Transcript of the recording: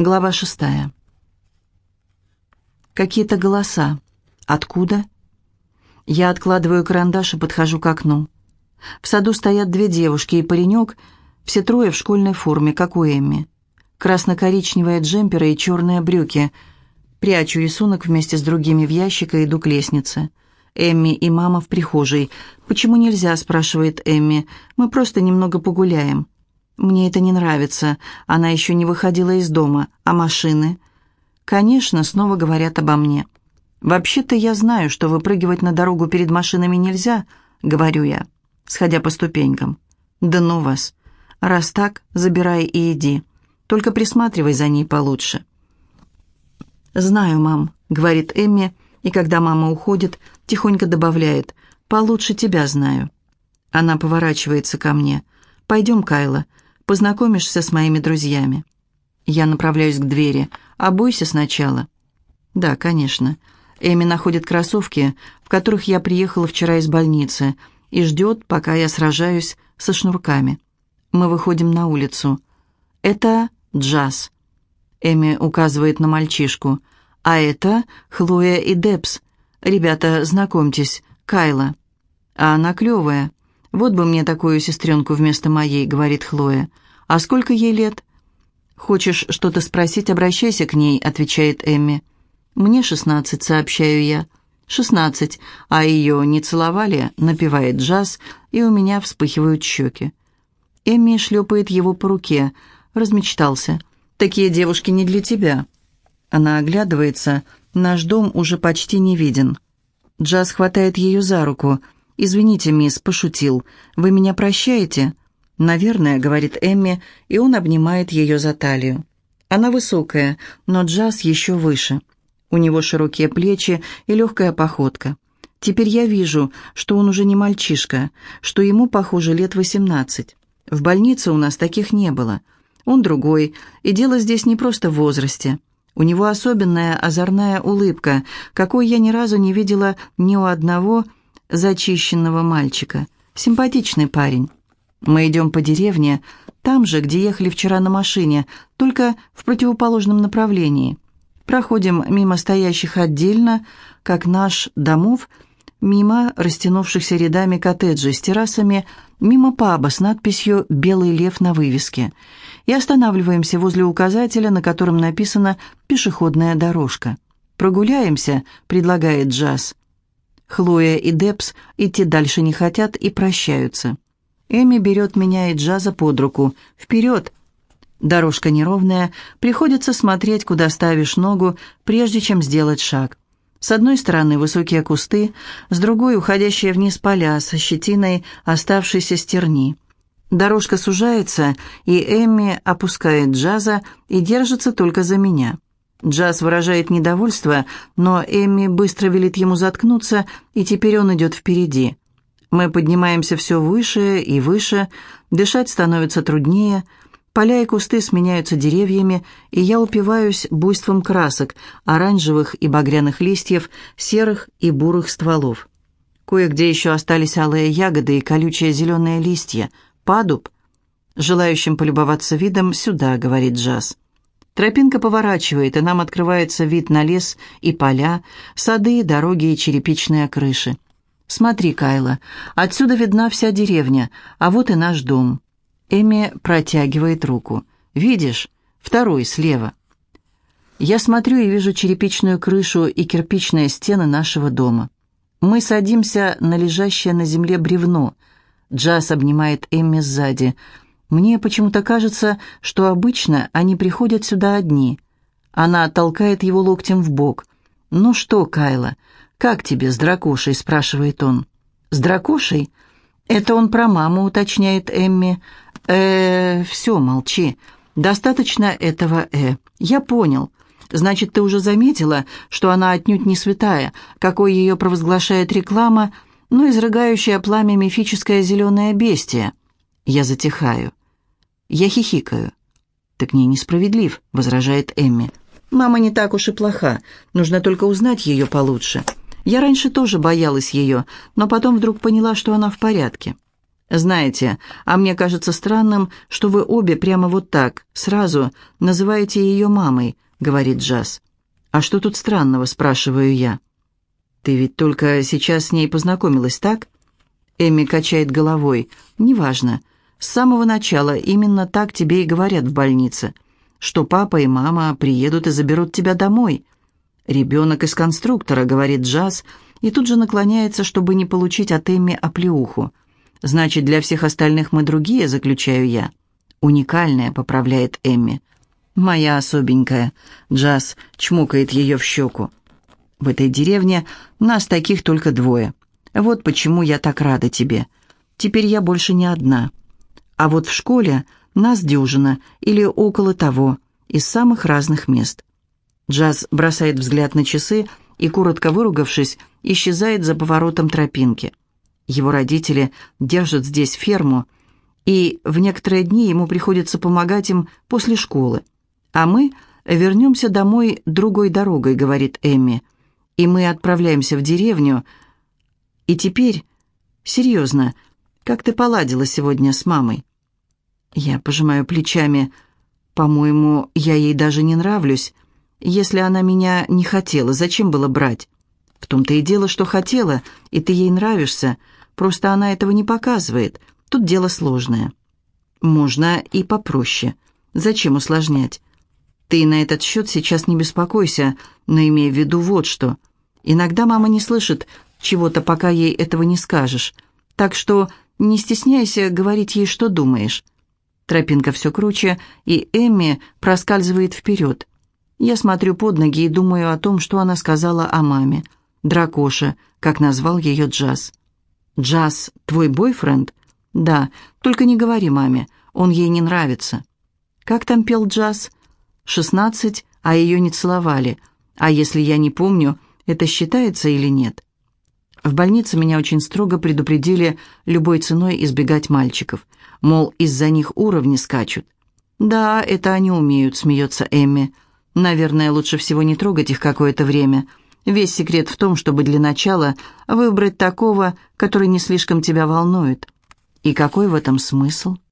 Глава шестая. Какие-то голоса. Откуда? Я откладываю карандаш и подхожу к окну. В саду стоят две девушки и паренек, все трое в школьной форме, как у Эмми. Красно-коричневые джемперы и черные брюки. Прячу рисунок вместе с другими в ящик и иду к лестнице. Эмми и мама в прихожей. «Почему нельзя?» – спрашивает Эмми. «Мы просто немного погуляем». Мне это не нравится. Она еще не выходила из дома. А машины? Конечно, снова говорят обо мне. Вообще-то я знаю, что выпрыгивать на дорогу перед машинами нельзя, говорю я, сходя по ступенькам. Да ну вас. Раз так, забирай и иди. Только присматривай за ней получше. «Знаю, мам», — говорит Эмми, и когда мама уходит, тихонько добавляет, «получше тебя знаю». Она поворачивается ко мне. «Пойдем, Кайла, Познакомишься с моими друзьями». Я направляюсь к двери. «Обуйся сначала». «Да, конечно». Эми находит кроссовки, в которых я приехала вчера из больницы, и ждет, пока я сражаюсь со шнурками. Мы выходим на улицу. «Это джаз», — Эми указывает на мальчишку. «А это Хлоя и Депс. Ребята, знакомьтесь, Кайла». «А она клевая. «Вот бы мне такую сестренку вместо моей», — говорит Хлоя. «А сколько ей лет?» «Хочешь что-то спросить, обращайся к ней», — отвечает Эмми. «Мне шестнадцать», — сообщаю я. «Шестнадцать, а ее не целовали?» — напевает джаз, и у меня вспыхивают щеки. Эмми шлепает его по руке. Размечтался. «Такие девушки не для тебя». Она оглядывается. Наш дом уже почти не виден. Джаз хватает ее за руку — «Извините, мисс, пошутил. Вы меня прощаете?» «Наверное», — говорит Эмми, и он обнимает ее за талию. Она высокая, но Джаз еще выше. У него широкие плечи и легкая походка. Теперь я вижу, что он уже не мальчишка, что ему, похоже, лет восемнадцать. В больнице у нас таких не было. Он другой, и дело здесь не просто в возрасте. У него особенная озорная улыбка, какой я ни разу не видела ни у одного зачищенного мальчика. Симпатичный парень. Мы идем по деревне, там же, где ехали вчера на машине, только в противоположном направлении. Проходим мимо стоящих отдельно, как наш, домов, мимо растянувшихся рядами коттеджей с террасами, мимо паба с надписью «Белый лев» на вывеске. И останавливаемся возле указателя, на котором написано «Пешеходная дорожка». «Прогуляемся», — предлагает Джаз. Хлоя и Депс идти дальше не хотят и прощаются. Эми берет меня и Джаза под руку. «Вперед!» Дорожка неровная, приходится смотреть, куда ставишь ногу, прежде чем сделать шаг. С одной стороны высокие кусты, с другой уходящие вниз поля со щетиной оставшейся стерни. Дорожка сужается, и Эмми опускает Джаза и держится только за меня. Джаз выражает недовольство, но Эмми быстро велит ему заткнуться, и теперь он идет впереди. Мы поднимаемся все выше и выше, дышать становится труднее, поля и кусты сменяются деревьями, и я упиваюсь буйством красок, оранжевых и багряных листьев, серых и бурых стволов. Кое-где еще остались алые ягоды и колючие зеленые листья. Падуб. Желающим полюбоваться видом «сюда», — говорит Джаз. Тропинка поворачивает, и нам открывается вид на лес и поля, сады, дороги и черепичные крыши. «Смотри, Кайла, отсюда видна вся деревня, а вот и наш дом». Эми протягивает руку. «Видишь? Второй слева». Я смотрю и вижу черепичную крышу и кирпичные стены нашего дома. Мы садимся на лежащее на земле бревно. Джаз обнимает Эмми сзади – мне почему-то кажется, что обычно они приходят сюда одни. Она толкает его локтем в бок. «Ну что, Кайла, как тебе с дракошей?» – спрашивает он. «С дракошей?» «Это он про маму», – уточняет Эмми. э все, молчи. Достаточно этого «э». Я понял. Значит, ты уже заметила, что она отнюдь не святая, какой ее провозглашает реклама, но изрыгающая пламя мифическое зеленое бестие. Я затихаю. Я хихикаю. «Ты к ней несправедлив», — возражает Эмми. «Мама не так уж и плоха. Нужно только узнать ее получше. Я раньше тоже боялась ее, но потом вдруг поняла, что она в порядке». «Знаете, а мне кажется странным, что вы обе прямо вот так, сразу, называете ее мамой», — говорит Джаз. «А что тут странного?» — спрашиваю я. «Ты ведь только сейчас с ней познакомилась, так?» Эми качает головой. «Неважно. С самого начала именно так тебе и говорят в больнице, что папа и мама приедут и заберут тебя домой». «Ребенок из конструктора», — говорит Джаз, и тут же наклоняется, чтобы не получить от Эмми оплеуху. «Значит, для всех остальных мы другие», — заключаю я. «Уникальная», — поправляет Эмми. «Моя особенькая», — Джаз чмокает ее в щеку. «В этой деревне нас таких только двое. Вот почему я так рада тебе. Теперь я больше не одна. А вот в школе нас дюжина или около того, из самых разных мест. Джаз бросает взгляд на часы и, коротко выругавшись, исчезает за поворотом тропинки. Его родители держат здесь ферму, и в некоторые дни ему приходится помогать им после школы. «А мы вернемся домой другой дорогой», — говорит Эмми. «И мы отправляемся в деревню. И теперь, серьезно, как ты поладила сегодня с мамой?» Я пожимаю плечами. «По-моему, я ей даже не нравлюсь». Если она меня не хотела, зачем было брать? В том-то и дело, что хотела, и ты ей нравишься. Просто она этого не показывает. Тут дело сложное. Можно и попроще. Зачем усложнять? Ты на этот счет сейчас не беспокойся, но имей в виду вот что. Иногда мама не слышит чего-то, пока ей этого не скажешь. Так что не стесняйся говорить ей, что думаешь. Тропинка все круче, и Эмми проскальзывает вперед. Я смотрю под ноги и думаю о том, что она сказала о маме. Дракоша, как назвал ее Джаз. «Джаз, твой бойфренд?» «Да, только не говори маме, он ей не нравится». «Как там пел Джаз?» «Шестнадцать, а ее не целовали. А если я не помню, это считается или нет?» В больнице меня очень строго предупредили любой ценой избегать мальчиков. Мол, из-за них уровни скачут. «Да, это они умеют», — смеется Эмми. Наверное, лучше всего не трогать их какое-то время. Весь секрет в том, чтобы для начала выбрать такого, который не слишком тебя волнует. И какой в этом смысл?